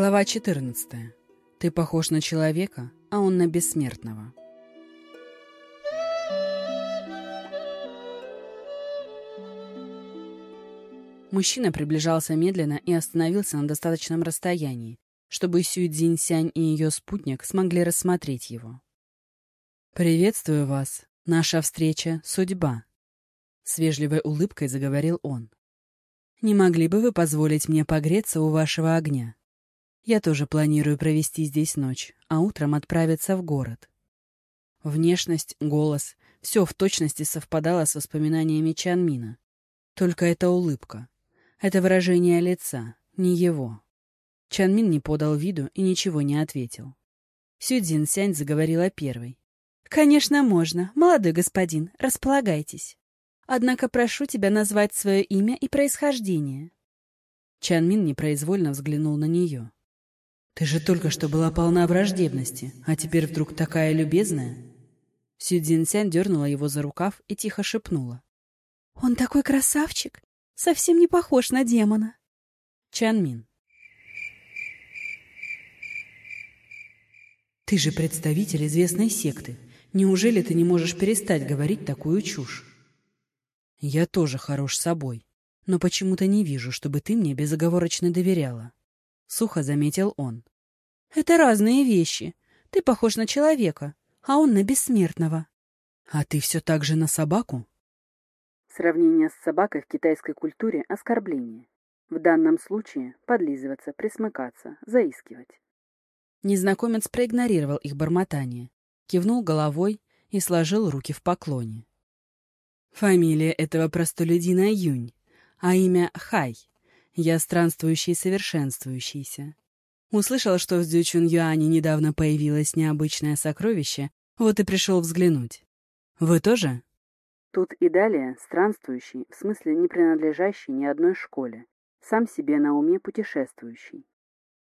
Глава 14. Ты похож на человека, а он на бессмертного. Мужчина приближался медленно и остановился на достаточном расстоянии, чтобы Сюй Цзиньсянь и ее спутник смогли рассмотреть его. «Приветствую вас. Наша встреча — судьба», — с вежливой улыбкой заговорил он. «Не могли бы вы позволить мне погреться у вашего огня?» Я тоже планирую провести здесь ночь, а утром отправиться в город. Внешность, голос — все в точности совпадало с воспоминаниями Чанмина. Только эта улыбка. Это выражение лица, не его. Чанмин не подал виду и ничего не ответил. Сюдзин Сянь заговорила первой. «Конечно, можно, молодой господин, располагайтесь. Однако прошу тебя назвать свое имя и происхождение». Чанмин непроизвольно взглянул на нее. Ты же только что была полна враждебности, а теперь вдруг такая любезная. Сюдзинсян дернула его за рукав и тихо шепнула. «Он такой красавчик! Совсем не похож на демона!» Чанмин. «Ты же представитель известной секты. Неужели ты не можешь перестать говорить такую чушь?» «Я тоже хорош собой, но почему-то не вижу, чтобы ты мне безоговорочно доверяла. — сухо заметил он. «Это разные вещи. Ты похож на человека, а он на бессмертного». «А ты все так же на собаку?» Сравнение с собакой в китайской культуре — оскорбление. В данном случае подлизываться, присмыкаться, заискивать. Незнакомец проигнорировал их бормотание, кивнул головой и сложил руки в поклоне. Фамилия этого простолюдина Юнь, а имя Хай. Я странствующий совершенствующийся. Услышал, что в Дзючун Юане недавно появилось необычное сокровище, вот и пришел взглянуть. Вы тоже? Тут и далее странствующий, в смысле не принадлежащий ни одной школе, сам себе на уме путешествующий.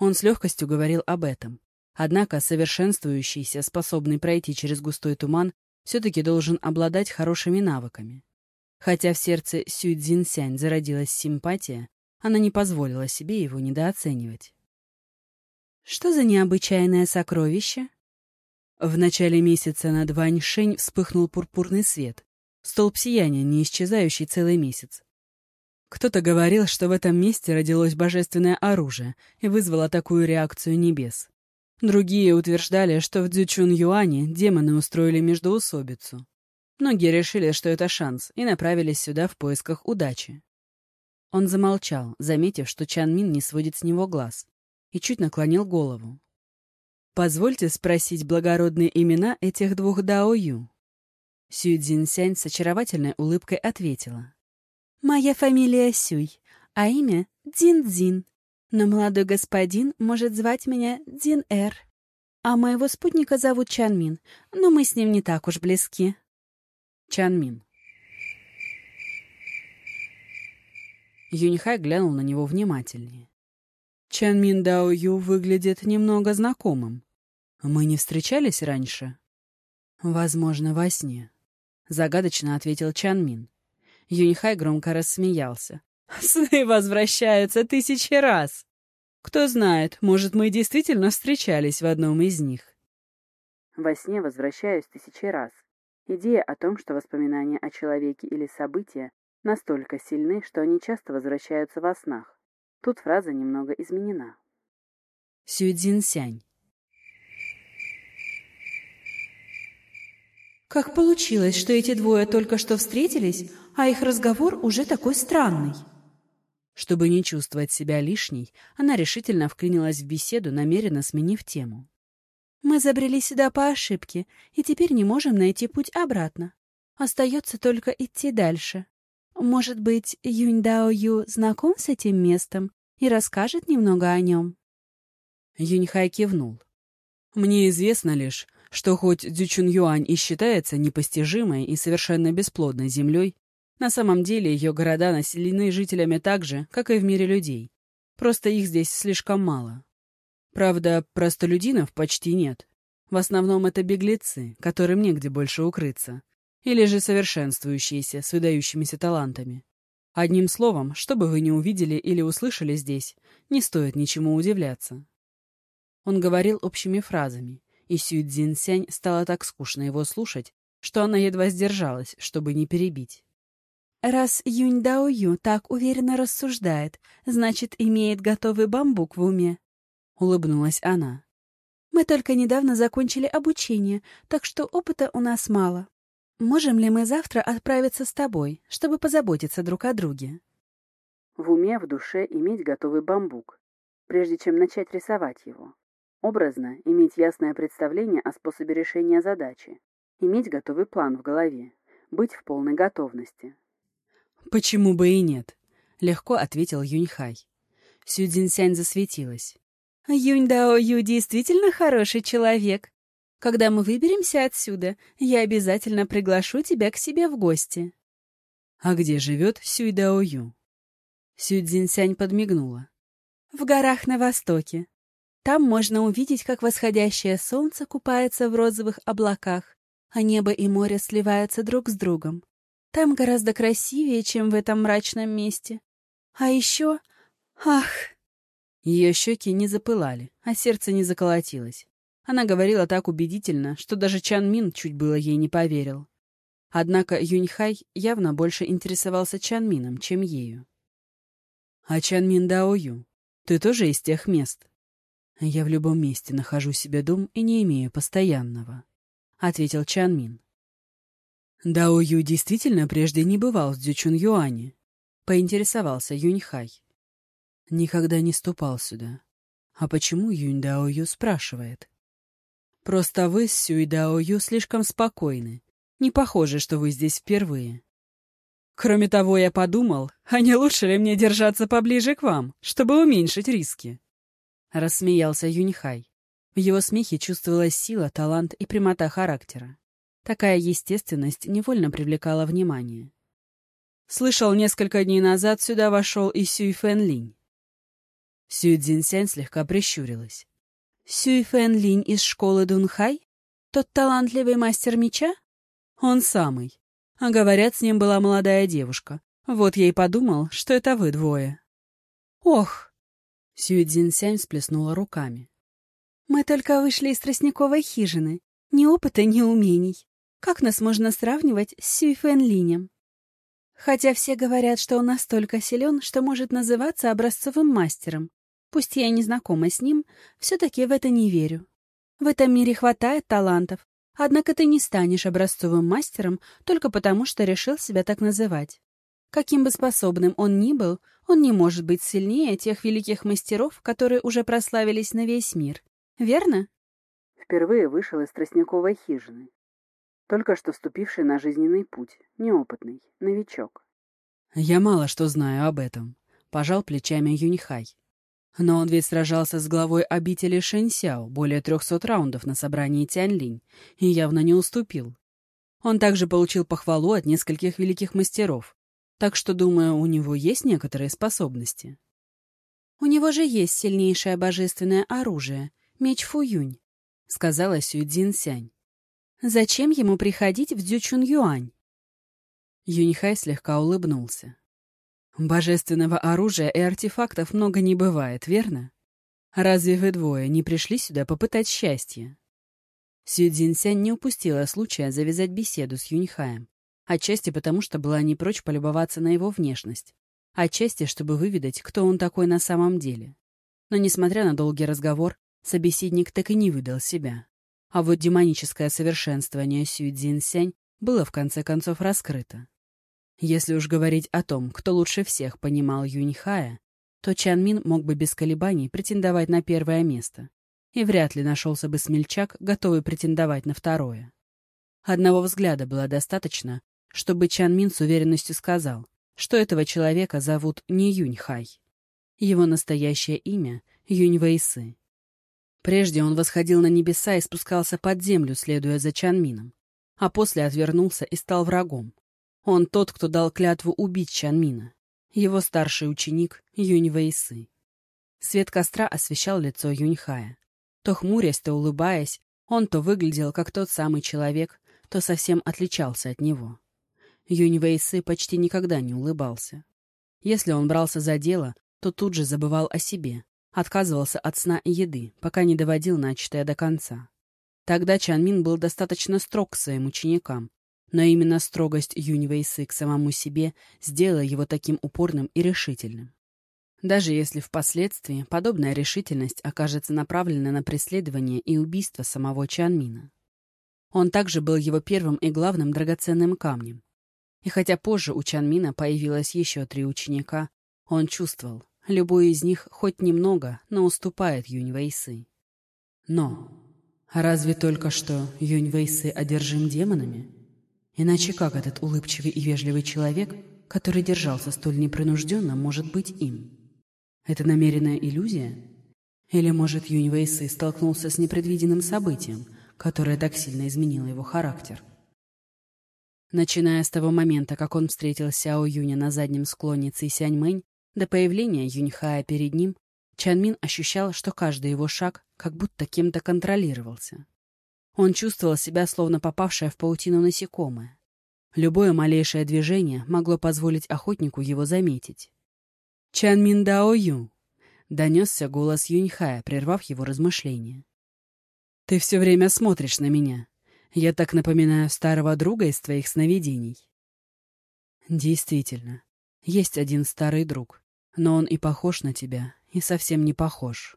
Он с легкостью говорил об этом. Однако совершенствующийся, способный пройти через густой туман, все-таки должен обладать хорошими навыками. Хотя в сердце Сюй Цзиньсянь зародилась симпатия, она не позволила себе его недооценивать. «Что за необычайное сокровище?» В начале месяца над Ваньшень вспыхнул пурпурный свет, столб сияния, не исчезающий целый месяц. Кто-то говорил, что в этом месте родилось божественное оружие и вызвало такую реакцию небес. Другие утверждали, что в Дзючун-Юане демоны устроили междоусобицу. Многие решили, что это шанс, и направились сюда в поисках удачи. Он замолчал, заметив, что Чан Мин не сводит с него глаз, и чуть наклонил голову. «Позвольте спросить благородные имена этих двух Дао Ю». Сюй Цзиньсянь с очаровательной улыбкой ответила. «Моя фамилия Сюй, а имя Дин-Дзин. Но молодой господин может звать меня Дин-Эр. А моего спутника зовут Чан Мин, но мы с ним не так уж близки». Чан Мин. Юньхай глянул на него внимательнее. Чан Мин Дао Ю выглядит немного знакомым. Мы не встречались раньше? Возможно, во сне. Загадочно ответил Чан Мин. Юньхай громко рассмеялся. Сны возвращаются тысячи раз. Кто знает, может, мы действительно встречались в одном из них. Во сне возвращаюсь тысячи раз. Идея о том, что воспоминания о человеке или события настолько сильны, что они часто возвращаются во снах. Тут фраза немного изменена. Сюдзинсянь. Как получилось, что эти двое только что встретились, а их разговор уже такой странный? Чтобы не чувствовать себя лишней, она решительно вклинилась в беседу, намеренно сменив тему. «Мы забрели сюда по ошибке, и теперь не можем найти путь обратно. Остается только идти дальше. Может быть, Юнь Дао Ю знаком с этим местом и расскажет немного о нем?» Юньхай кивнул. «Мне известно лишь, что хоть Дзючун Юань и считается непостижимой и совершенно бесплодной землей, на самом деле ее города населены жителями так же, как и в мире людей. Просто их здесь слишком мало. Правда, простолюдинов почти нет. В основном это беглецы, которым негде больше укрыться, или же совершенствующиеся, с выдающимися талантами. Одним словом, что бы вы ни увидели или услышали здесь, не стоит ничему удивляться. Он говорил общими фразами, и Сюй Цзиньсянь стало так скучно его слушать, что она едва сдержалась, чтобы не перебить. Раз Юнь Дао Ю так уверенно рассуждает, значит, имеет готовый бамбук в уме. Улыбнулась она. Мы только недавно закончили обучение, так что опыта у нас мало. Можем ли мы завтра отправиться с тобой, чтобы позаботиться друг о друге? В уме, в душе иметь готовый бамбук, прежде чем начать рисовать его. Образно иметь ясное представление о способе решения задачи, иметь готовый план в голове, быть в полной готовности. «Почему бы и нет?» — легко ответил Юньхай. Сюдзинсянь засветилась. «Юнь Дао Ю действительно хороший человек. Когда мы выберемся отсюда, я обязательно приглашу тебя к себе в гости». «А где живет Сюй Дао Ю?» Сюдзинсянь подмигнула. «В горах на востоке. Там можно увидеть, как восходящее солнце купается в розовых облаках, а небо и море сливаются друг с другом. Там гораздо красивее, чем в этом мрачном месте. А еще... Ах!» Ее щеки не запылали, а сердце не заколотилось. Она говорила так убедительно, что даже Чан Мин чуть было ей не поверил. Однако Юньхай явно больше интересовался Чан Мином, чем ею. «А Чан Мин Даою, ты тоже из тех мест?» «Я в любом месте нахожу себе дом и не имею постоянного», — ответил Чан Мин. Дао Ю действительно прежде не бывал в Дзючун Юане, поинтересовался Юньхай. Никогда не ступал сюда. А почему Юнь Дао Ю спрашивает? Просто вы с Сюй Дао Ю слишком спокойны. Не похоже, что вы здесь впервые. Кроме того, я подумал, а не лучше ли мне держаться поближе к вам, чтобы уменьшить риски? Рассмеялся Юньхай. В его смехе чувствовалась сила, талант и прямота характера. Такая естественность невольно привлекала внимание. Слышал, несколько дней назад сюда вошел и Сюй Фэн Линь. Сюй Цзиньсянь слегка прищурилась. Сюй Фэн Линь из школы Дунхай? Тот талантливый мастер меча? Он самый. А говорят, с ним была молодая девушка. Вот я и подумал, что это вы двое. Ох! Сюй Цзиньсянь всплеснула руками. Мы только вышли из тростниковой хижины. Ни опыта, ни умений. Как нас можно сравнивать с Сюй Фэн Линем? Хотя все говорят, что он настолько силен, что может называться образцовым мастером. Пусть я не знакома с ним, все-таки в это не верю. В этом мире хватает талантов, однако ты не станешь образцовым мастером только потому, что решил себя так называть. Каким бы способным он ни был, он не может быть сильнее тех великих мастеров, которые уже прославились на весь мир. Верно? Впервые вышел из тростниковой хижины только что вступивший на жизненный путь, неопытный, новичок. «Я мало что знаю об этом», — пожал плечами Юнихай. «Но он ведь сражался с главой обители Шэньсяо более трехсот раундов на собрании Тяньлинь и явно не уступил. Он также получил похвалу от нескольких великих мастеров, так что, думаю, у него есть некоторые способности». «У него же есть сильнейшее божественное оружие — меч Фуюнь», — сказала Сюй Сянь. Зачем ему приходить в Дзючун-Юань? Юнихай слегка улыбнулся. Божественного оружия и артефактов много не бывает, верно? Разве вы двое не пришли сюда попытать счастье? Сюдзинсянь не упустила случая завязать беседу с Юньхаем. Отчасти потому, что была не прочь полюбоваться на его внешность. Отчасти, чтобы выведать, кто он такой на самом деле. Но, несмотря на долгий разговор, собеседник так и не выдал себя. А вот демоническое совершенствование Сюй Цзиньсянь было в конце концов раскрыто. Если уж говорить о том, кто лучше всех понимал Юньхая, то Чан Мин мог бы без колебаний претендовать на первое место. И вряд ли нашелся бы смельчак, готовый претендовать на второе. Одного взгляда было достаточно, чтобы Чан Мин с уверенностью сказал, что этого человека зовут не Юньхай. Его настоящее имя — Юнь Вэйсы. Прежде он восходил на небеса и спускался под землю, следуя за Чанмином, а после отвернулся и стал врагом. Он тот, кто дал клятву убить Чанмина, его старший ученик Юнь Вэйсы. Свет костра освещал лицо Юньхая. То хмурясь, то улыбаясь, он то выглядел как тот самый человек, то совсем отличался от него. Юнь Вэйсы почти никогда не улыбался. Если он брался за дело, то тут же забывал о себе, отказывался от сна и еды, пока не доводил начатое до конца. Тогда Чан Мин был достаточно строг к своим ученикам, но именно строгость Юнь Вэйсы к самому себе сделала его таким упорным и решительным. Даже если впоследствии подобная решительность окажется направлена на преследование и убийство самого Чанмина. Он также был его первым и главным драгоценным камнем. И хотя позже у Чанмина появилось еще три ученика, он чувствовал, любой из них хоть немного, но уступает Юнь Вэйсы. Но разве только что Юнь Вэйсы одержим демонами? Иначе как этот улыбчивый и вежливый человек, который держался столь непринужденно, может быть им? Это намеренная иллюзия? Или, может, Юнь Вэйсы столкнулся с непредвиденным событием, которое так сильно изменило его характер? Начиная с того момента, как он встретил Сяо Юня на заднем склоне Цисяньмэнь, до появления Юньхая перед ним, Чанмин ощущал, что каждый его шаг как будто кем-то контролировался. Он чувствовал себя, словно попавшее в паутину насекомое. Любое малейшее движение могло позволить охотнику его заметить. «Чан Мин Дао Ю!» — донесся голос Юньхая, прервав его размышления. «Ты все время смотришь на меня. Я так напоминаю старого друга из твоих сновидений». «Действительно, есть один старый друг, но он и похож на тебя, и совсем не похож».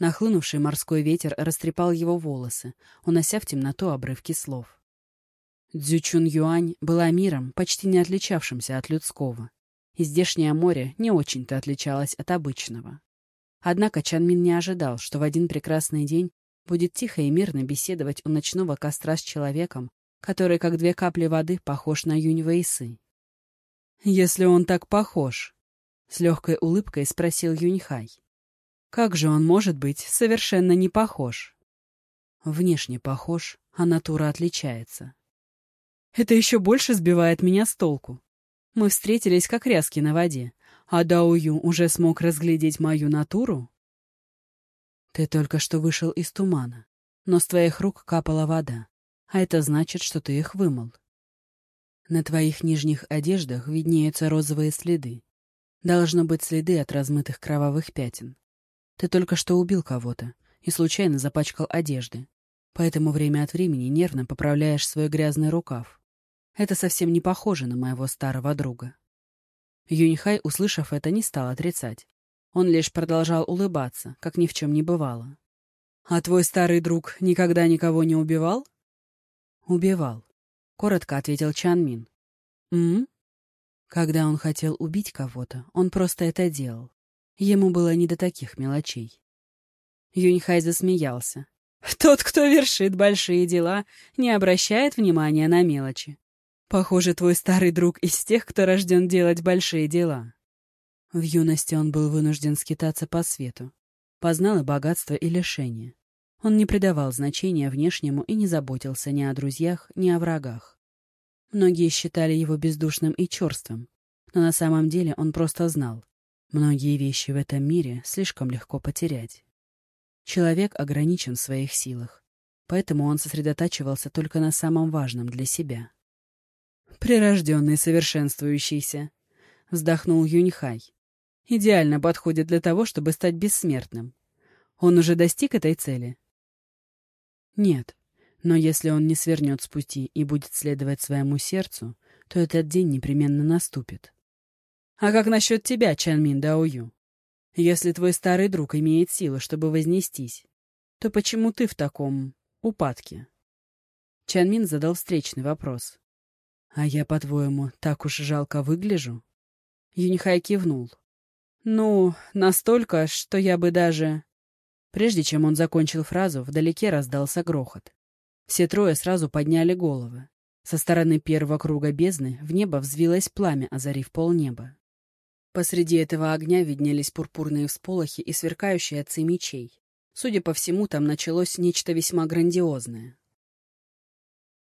Нахлынувший морской ветер растрепал его волосы, унося в темноту обрывки слов. Дзючун Юань была миром, почти не отличавшимся от людского и здешнее море не очень-то отличалось от обычного. Однако Чанмин не ожидал, что в один прекрасный день будет тихо и мирно беседовать у ночного костра с человеком, который, как две капли воды, похож на Юнь Вэйсы. «Если он так похож», — с легкой улыбкой спросил Юньхай, «как же он может быть совершенно не похож?» «Внешне похож, а натура отличается». «Это еще больше сбивает меня с толку. Мы встретились как ряски на воде, а Даую уже смог разглядеть мою натуру? Ты только что вышел из тумана, но с твоих рук капала вода, а это значит, что ты их вымыл. На твоих нижних одеждах виднеются розовые следы. Должно быть следы от размытых кровавых пятен. Ты только что убил кого-то и случайно запачкал одежды, поэтому время от времени нервно поправляешь свой грязный рукав. Это совсем не похоже на моего старого друга. Юньхай, услышав это, не стал отрицать. Он лишь продолжал улыбаться, как ни в чем не бывало. «А твой старый друг никогда никого не убивал?» «Убивал», — коротко ответил Чан Мин. «М?», Когда он хотел убить кого-то, он просто это делал. Ему было не до таких мелочей. Юньхай засмеялся. «Тот, кто вершит большие дела, не обращает внимания на мелочи. Похоже, твой старый друг из тех, кто рожден делать большие дела. В юности он был вынужден скитаться по свету. Познал и богатство, и лишение. Он не придавал значения внешнему и не заботился ни о друзьях, ни о врагах. Многие считали его бездушным и черствым, но на самом деле он просто знал. Многие вещи в этом мире слишком легко потерять. Человек ограничен в своих силах, поэтому он сосредотачивался только на самом важном для себя. «Прирожденный совершенствующийся», — вздохнул Юньхай. «Идеально подходит для того, чтобы стать бессмертным. Он уже достиг этой цели?» «Нет, но если он не свернет с пути и будет следовать своему сердцу, то этот день непременно наступит». «А как насчет тебя, Чанмин Даою? Если твой старый друг имеет силы, чтобы вознестись, то почему ты в таком упадке?» Чанмин задал встречный вопрос. «А я, по-твоему, так уж жалко выгляжу?» Юнихай кивнул. «Ну, настолько, что я бы даже...» Прежде чем он закончил фразу, вдалеке раздался грохот. Все трое сразу подняли головы. Со стороны первого круга бездны в небо взвилось пламя, озарив полнеба. Посреди этого огня виднелись пурпурные всполохи и сверкающие отцы мечей. Судя по всему, там началось нечто весьма грандиозное.